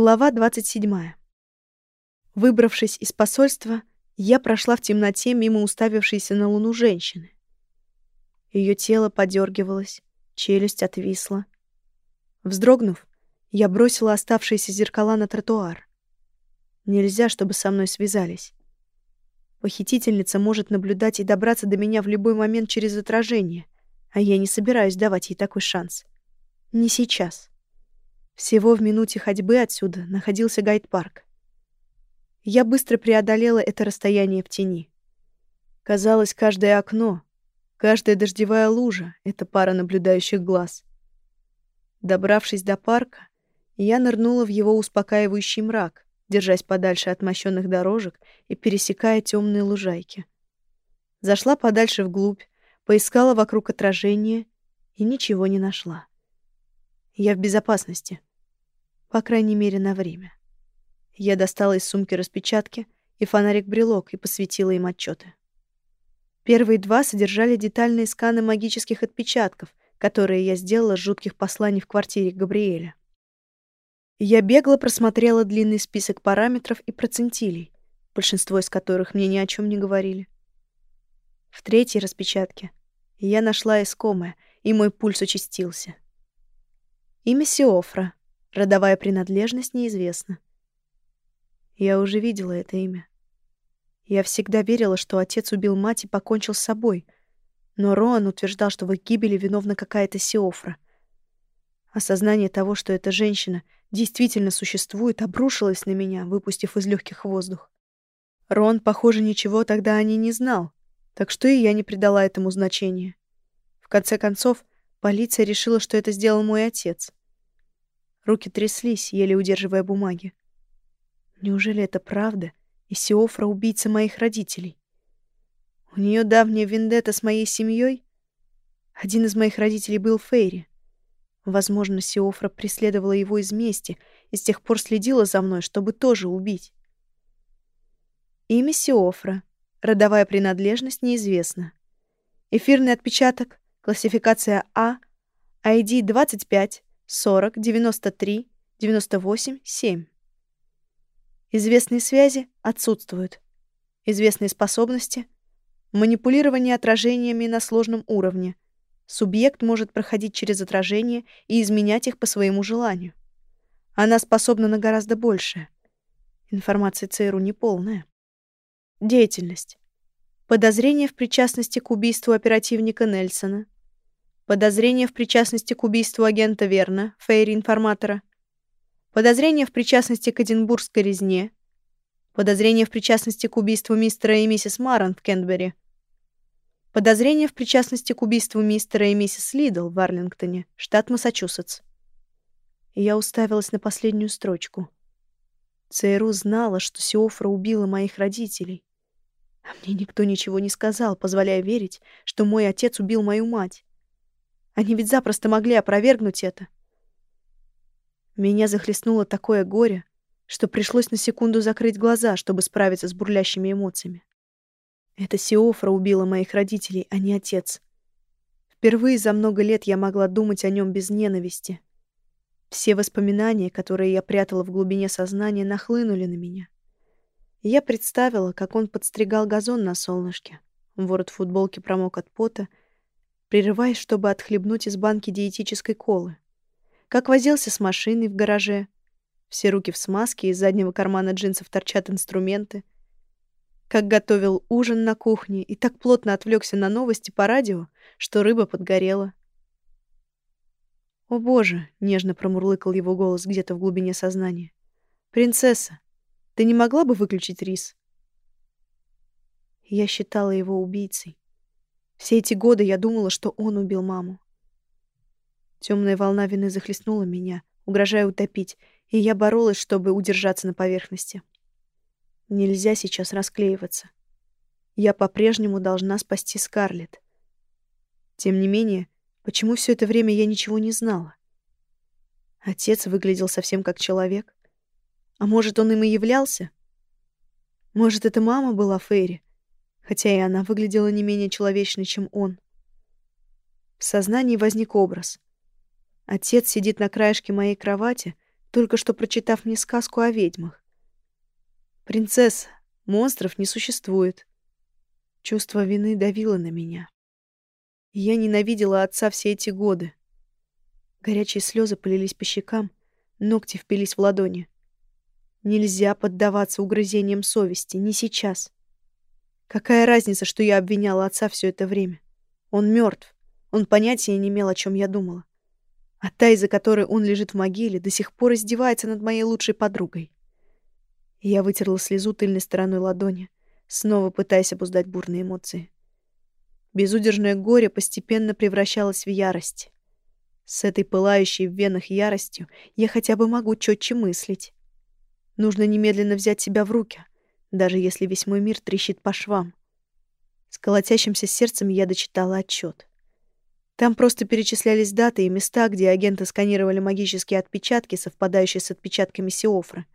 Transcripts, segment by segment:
Глава 27. Выбравшись из посольства, я прошла в темноте мимо уставившейся на луну женщины. Ее тело подергивалось, челюсть отвисла. Вздрогнув, я бросила оставшиеся зеркала на тротуар. Нельзя, чтобы со мной связались. Похитительница может наблюдать и добраться до меня в любой момент через отражение, а я не собираюсь давать ей такой шанс. Не сейчас. Всего в минуте ходьбы отсюда находился гайд-парк. Я быстро преодолела это расстояние в тени. Казалось, каждое окно, каждая дождевая лужа — это пара наблюдающих глаз. Добравшись до парка, я нырнула в его успокаивающий мрак, держась подальше от мощенных дорожек и пересекая темные лужайки. Зашла подальше вглубь, поискала вокруг отражения и ничего не нашла. Я в безопасности. По крайней мере, на время. Я достала из сумки распечатки и фонарик-брелок и посветила им отчеты. Первые два содержали детальные сканы магических отпечатков, которые я сделала с жутких посланий в квартире Габриэля. Я бегло просмотрела длинный список параметров и процентилей, большинство из которых мне ни о чем не говорили. В третьей распечатке я нашла искомое, и мой пульс участился. Имя Сиофра, Родовая принадлежность неизвестна. Я уже видела это имя. Я всегда верила, что отец убил мать и покончил с собой, но Роан утверждал, что в их гибели виновна какая-то Сиофра. Осознание того, что эта женщина действительно существует, обрушилось на меня, выпустив из легких воздух. Рон, похоже, ничего тогда о ней не знал, так что и я не придала этому значения. В конце концов, полиция решила, что это сделал мой отец. Руки тряслись, еле удерживая бумаги. Неужели это правда? И Сиофра — убийца моих родителей? У нее давняя вендетта с моей семьей? Один из моих родителей был Фейри. Возможно, Сиофра преследовала его из мести и с тех пор следила за мной, чтобы тоже убить. Имя Сиофра. Родовая принадлежность неизвестна. Эфирный отпечаток. Классификация А. ID 25 40 93 98 7. Известные связи отсутствуют. Известные способности — манипулирование отражениями на сложном уровне. Субъект может проходить через отражения и изменять их по своему желанию. Она способна на гораздо большее. Информация ЦРУ неполная. Деятельность. Подозрение в причастности к убийству оперативника Нельсона — Подозрение в причастности к убийству агента Верна, Фейри-информатора. Подозрение в причастности к Эдинбургской резне. Подозрение в причастности к убийству мистера и миссис Маран в Кентбери. Подозрение в причастности к убийству мистера и миссис Лидл в Арлингтоне, штат Массачусетс. И я уставилась на последнюю строчку. ЦРУ знала, что Сиофра убила моих родителей. А мне никто ничего не сказал, позволяя верить, что мой отец убил мою мать. Они ведь запросто могли опровергнуть это. Меня захлестнуло такое горе, что пришлось на секунду закрыть глаза, чтобы справиться с бурлящими эмоциями. Это Сиофра убила моих родителей, а не отец. Впервые за много лет я могла думать о нем без ненависти. Все воспоминания, которые я прятала в глубине сознания, нахлынули на меня. я представила, как он подстригал газон на солнышке. Ворот футболки промок от пота, прерываясь, чтобы отхлебнуть из банки диетической колы. Как возился с машиной в гараже. Все руки в смазке, из заднего кармана джинсов торчат инструменты. Как готовил ужин на кухне и так плотно отвлекся на новости по радио, что рыба подгорела. «О боже!» — нежно промурлыкал его голос где-то в глубине сознания. «Принцесса, ты не могла бы выключить рис?» Я считала его убийцей. Все эти годы я думала, что он убил маму. Темная волна вины захлестнула меня, угрожая утопить, и я боролась, чтобы удержаться на поверхности. Нельзя сейчас расклеиваться. Я по-прежнему должна спасти Скарлетт. Тем не менее, почему все это время я ничего не знала? Отец выглядел совсем как человек. А может, он им и являлся? Может, это мама была Фейри, хотя и она выглядела не менее человечной, чем он. В сознании возник образ. Отец сидит на краешке моей кровати, только что прочитав мне сказку о ведьмах. «Принцесса, монстров не существует». Чувство вины давило на меня. Я ненавидела отца все эти годы. Горячие слезы полились по щекам, ногти впились в ладони. Нельзя поддаваться угрызениям совести, не сейчас. Какая разница, что я обвиняла отца все это время? Он мертв. Он понятия не имел, о чем я думала. А та, из-за которой он лежит в могиле, до сих пор издевается над моей лучшей подругой. Я вытерла слезу тыльной стороной ладони, снова пытаясь обуздать бурные эмоции. Безудержное горе постепенно превращалось в ярость. С этой пылающей в венах яростью я хотя бы могу четче мыслить. Нужно немедленно взять себя в руки, даже если весь мой мир трещит по швам. С колотящимся сердцем я дочитала отчет. Там просто перечислялись даты и места, где агенты сканировали магические отпечатки, совпадающие с отпечатками Сиофры.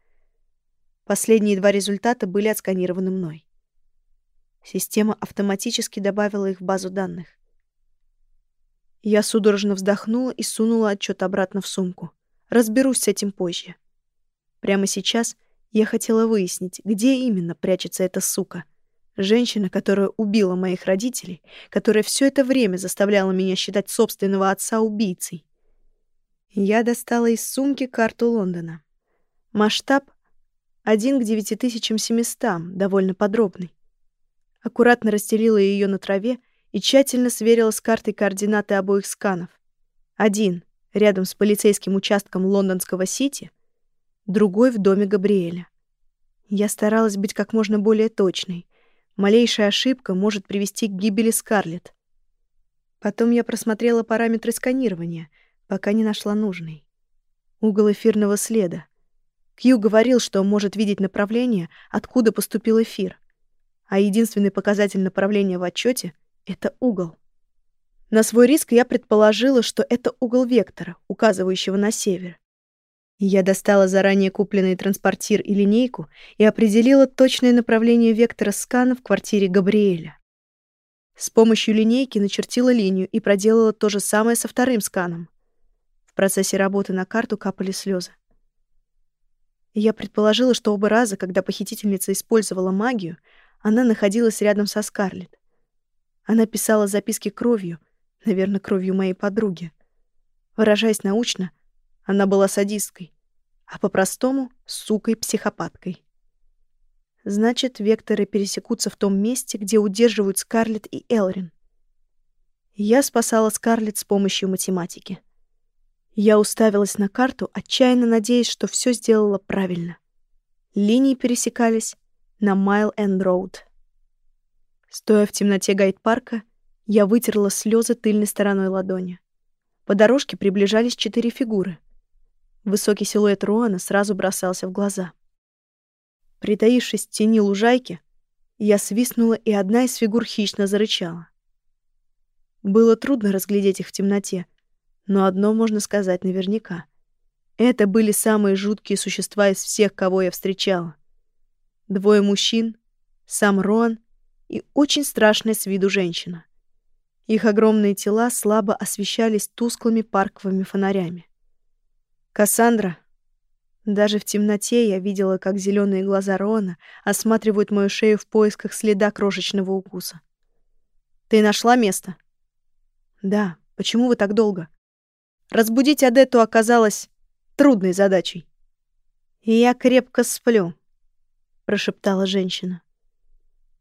Последние два результата были отсканированы мной. Система автоматически добавила их в базу данных. Я судорожно вздохнула и сунула отчет обратно в сумку. Разберусь с этим позже. Прямо сейчас я хотела выяснить, где именно прячется эта сука — Женщина, которая убила моих родителей, которая все это время заставляла меня считать собственного отца убийцей. Я достала из сумки карту Лондона. Масштаб 1 к 9700, довольно подробный. Аккуратно расстелила ее на траве и тщательно сверила с картой координаты обоих сканов. Один — рядом с полицейским участком лондонского Сити, другой — в доме Габриэля. Я старалась быть как можно более точной, Малейшая ошибка может привести к гибели Скарлетт. Потом я просмотрела параметры сканирования, пока не нашла нужный. Угол эфирного следа. Кью говорил, что он может видеть направление, откуда поступил эфир. А единственный показатель направления в отчете — это угол. На свой риск я предположила, что это угол вектора, указывающего на север. Я достала заранее купленный транспортир и линейку и определила точное направление вектора скана в квартире Габриэля. С помощью линейки начертила линию и проделала то же самое со вторым сканом. В процессе работы на карту капали слезы. Я предположила, что оба раза, когда похитительница использовала магию, она находилась рядом со Скарлетт. Она писала записки кровью, наверное, кровью моей подруги. Выражаясь научно, она была садисткой а по-простому — сукой-психопаткой. Значит, векторы пересекутся в том месте, где удерживают Скарлетт и Элрин. Я спасала Скарлетт с помощью математики. Я уставилась на карту, отчаянно надеясь, что все сделала правильно. Линии пересекались на Майл-Энд-Роуд. Стоя в темноте гайд-парка, я вытерла слезы тыльной стороной ладони. По дорожке приближались четыре фигуры. Высокий силуэт Руана сразу бросался в глаза. Притаившись в тени лужайки, я свистнула, и одна из фигур хищно зарычала. Было трудно разглядеть их в темноте, но одно можно сказать наверняка. Это были самые жуткие существа из всех, кого я встречала. Двое мужчин, сам Роан и очень страшная с виду женщина. Их огромные тела слабо освещались тусклыми парковыми фонарями. Кассандра. Даже в темноте я видела, как зеленые глаза Рона осматривают мою шею в поисках следа крошечного укуса. Ты нашла место? Да. Почему вы так долго? Разбудить Адетту оказалось трудной задачей. Я крепко сплю, прошептала женщина.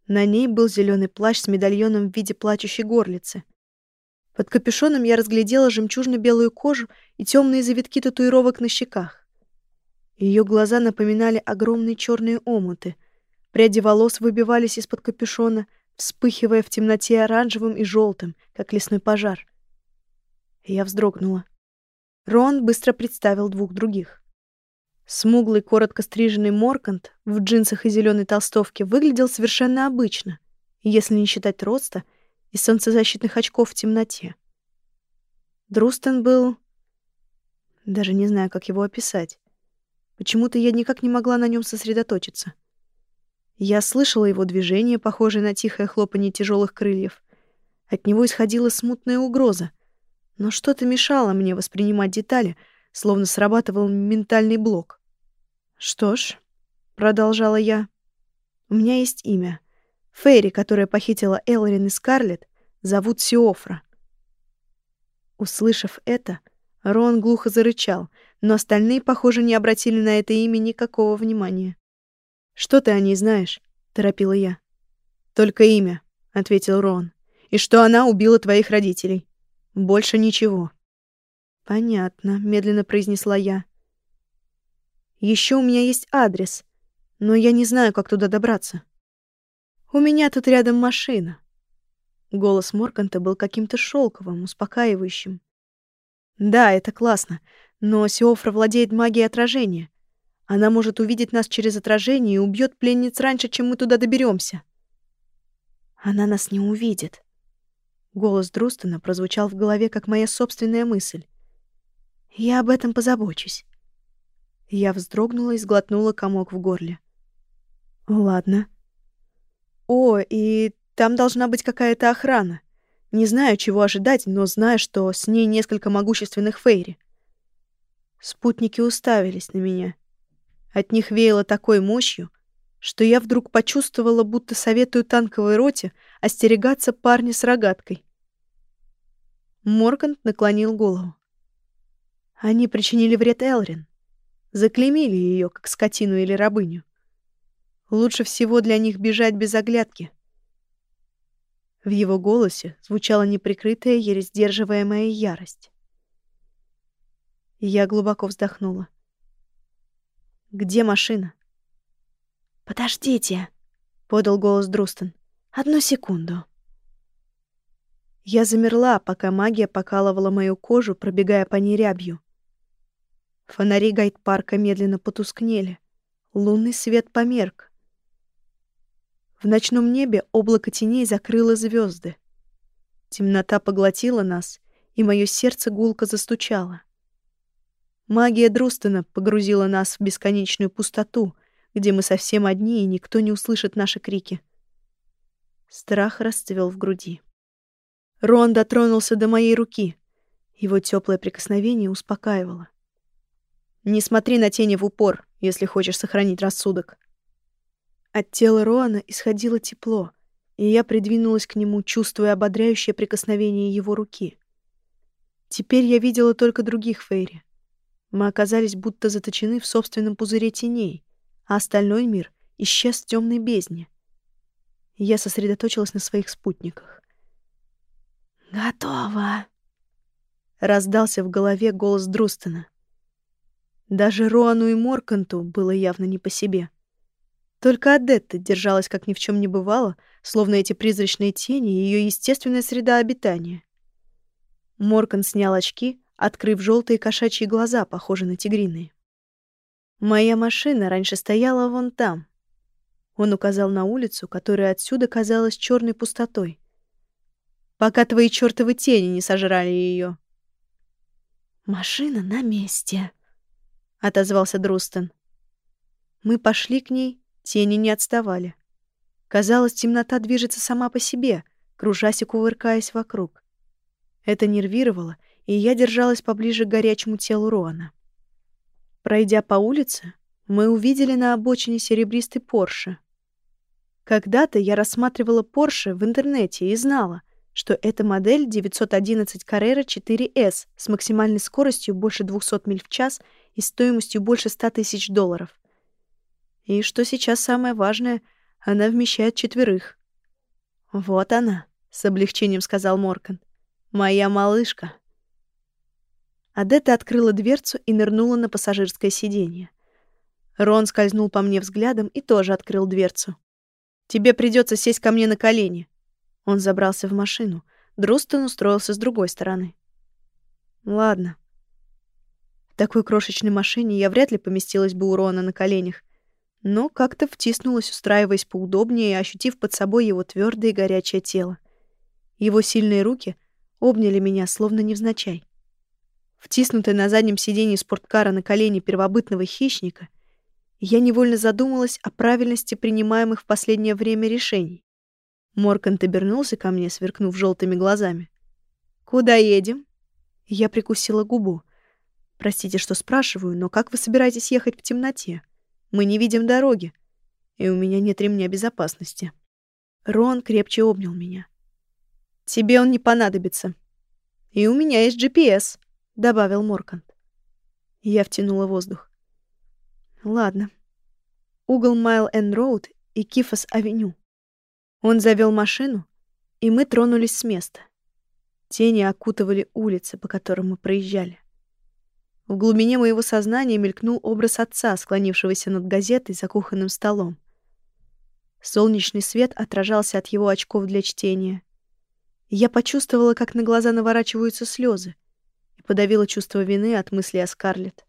На ней был зеленый плащ с медальоном в виде плачущей горлицы. Под капюшоном я разглядела жемчужно-белую кожу и темные завитки татуировок на щеках. Ее глаза напоминали огромные черные омуты. Пряди волос выбивались из-под капюшона, вспыхивая в темноте оранжевым и желтым, как лесной пожар. Я вздрогнула. Рон быстро представил двух других. Смуглый, коротко стриженный Моркант в джинсах и зеленой толстовке выглядел совершенно обычно, если не считать роста — и солнцезащитных очков в темноте. Друстен был... Даже не знаю, как его описать. Почему-то я никак не могла на нем сосредоточиться. Я слышала его движение, похожее на тихое хлопанье тяжелых крыльев. От него исходила смутная угроза. Но что-то мешало мне воспринимать детали, словно срабатывал ментальный блок. «Что ж», — продолжала я, — «у меня есть имя. Фейри, которая похитила Элларин и Скарлетт, зовут Сиофра». Услышав это, Рон глухо зарычал, но остальные, похоже, не обратили на это имя никакого внимания. «Что ты о ней знаешь?» — торопила я. «Только имя», — ответил Рон. «И что она убила твоих родителей. Больше ничего». «Понятно», — медленно произнесла я. Еще у меня есть адрес, но я не знаю, как туда добраться. У меня тут рядом машина». Голос Морканта был каким-то шелковым, успокаивающим. «Да, это классно, но Сиофра владеет магией отражения. Она может увидеть нас через отражение и убьет пленниц раньше, чем мы туда доберемся. Она нас не увидит. Голос Друстона прозвучал в голове, как моя собственная мысль. Я об этом позабочусь. Я вздрогнула и сглотнула комок в горле. Ладно. О, и там должна быть какая-то охрана. Не знаю, чего ожидать, но знаю, что с ней несколько могущественных фейри. Спутники уставились на меня. От них веяло такой мощью, что я вдруг почувствовала, будто советую танковой роте остерегаться парня с рогаткой. Моргант наклонил голову. Они причинили вред Элрин. Заклеймили ее, как скотину или рабыню. Лучше всего для них бежать без оглядки. В его голосе звучала неприкрытая, еле сдерживаемая ярость. Я глубоко вздохнула. Где машина? Подождите, подал голос Друстон. Одну секунду. Я замерла, пока магия покалывала мою кожу, пробегая по ней рябью. Фонари гайд-парка медленно потускнели. Лунный свет померк. В ночном небе облако теней закрыло звезды. Темнота поглотила нас, и мое сердце гулко застучало. Магия Друстена погрузила нас в бесконечную пустоту, где мы совсем одни, и никто не услышит наши крики. Страх расцвел в груди. Рон дотронулся до моей руки. Его теплое прикосновение успокаивало. «Не смотри на тени в упор, если хочешь сохранить рассудок». От тела Роана исходило тепло, и я придвинулась к нему, чувствуя ободряющее прикосновение его руки. Теперь я видела только других Фейри. Мы оказались будто заточены в собственном пузыре теней, а остальной мир исчез в темной бездне. Я сосредоточилась на своих спутниках. «Готово!» — раздался в голове голос Друстона. Даже Роану и Морканту было явно не по себе. Только Адетта держалась как ни в чем не бывало, словно эти призрачные тени — ее естественная среда обитания. Моркан снял очки открыв желтые кошачьи глаза, похожие на тигриные. «Моя машина раньше стояла вон там». Он указал на улицу, которая отсюда казалась черной пустотой. «Пока твои чертовы тени не сожрали ее. «Машина на месте», — отозвался Друстон. Мы пошли к ней, тени не отставали. Казалось, темнота движется сама по себе, кружась и кувыркаясь вокруг. Это нервировало и я держалась поближе к горячему телу Роана. Пройдя по улице, мы увидели на обочине серебристый Порше. Когда-то я рассматривала Порше в интернете и знала, что это модель 911 Carrera 4S с максимальной скоростью больше 200 миль в час и стоимостью больше 100 тысяч долларов. И что сейчас самое важное, она вмещает четверых. «Вот она», — с облегчением сказал Моркан. «Моя малышка». Адетта открыла дверцу и нырнула на пассажирское сиденье. Рон скользнул по мне взглядом и тоже открыл дверцу. «Тебе придется сесть ко мне на колени». Он забрался в машину. Друстон устроился с другой стороны. «Ладно». В такой крошечной машине я вряд ли поместилась бы у Рона на коленях, но как-то втиснулась, устраиваясь поудобнее и ощутив под собой его твердое и горячее тело. Его сильные руки обняли меня, словно невзначай. Втиснутая на заднем сиденье спорткара на колени первобытного хищника, я невольно задумалась о правильности принимаемых в последнее время решений. Моркант обернулся ко мне, сверкнув желтыми глазами. «Куда едем?» Я прикусила губу. Простите, что спрашиваю, но как вы собираетесь ехать в темноте? Мы не видим дороги, и у меня нет ремня безопасности. Рон крепче обнял меня. Тебе он не понадобится. И у меня есть GPS, добавил Моркант. Я втянула воздух. Ладно. Угол Майл Энн Роуд и Кифос Авеню. Он завел машину, и мы тронулись с места. Тени окутывали улицы, по которым мы проезжали. В глубине моего сознания мелькнул образ отца, склонившегося над газетой за кухонным столом. Солнечный свет отражался от его очков для чтения. я почувствовала, как на глаза наворачиваются слезы, и подавила чувство вины от мысли о Скарлетт.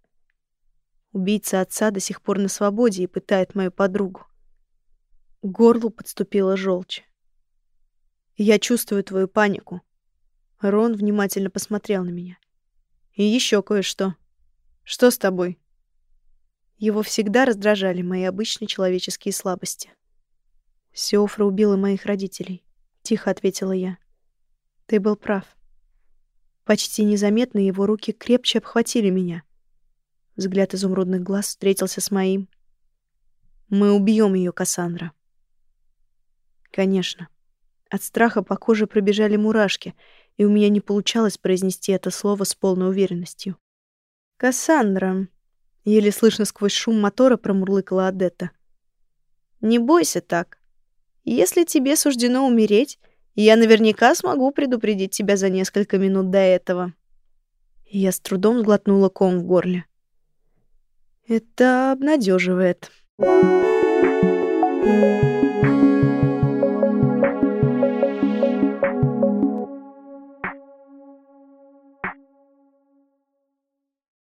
Убийца отца до сих пор на свободе и пытает мою подругу. К горлу подступила желчь. «Я чувствую твою панику». Рон внимательно посмотрел на меня. «И еще кое-что. Что с тобой?» Его всегда раздражали мои обычные человеческие слабости. «Сеофра убила моих родителей», — тихо ответила я. «Ты был прав». Почти незаметно его руки крепче обхватили меня. Взгляд изумрудных глаз встретился с моим. «Мы убьем ее, Кассандра». Конечно. От страха по коже пробежали мурашки, и у меня не получалось произнести это слово с полной уверенностью. «Кассандра», — еле слышно сквозь шум мотора промурлыкала Адетта. «Не бойся так. Если тебе суждено умереть, я наверняка смогу предупредить тебя за несколько минут до этого». Я с трудом сглотнула ком в горле. «Это обнадеживает. Thank you.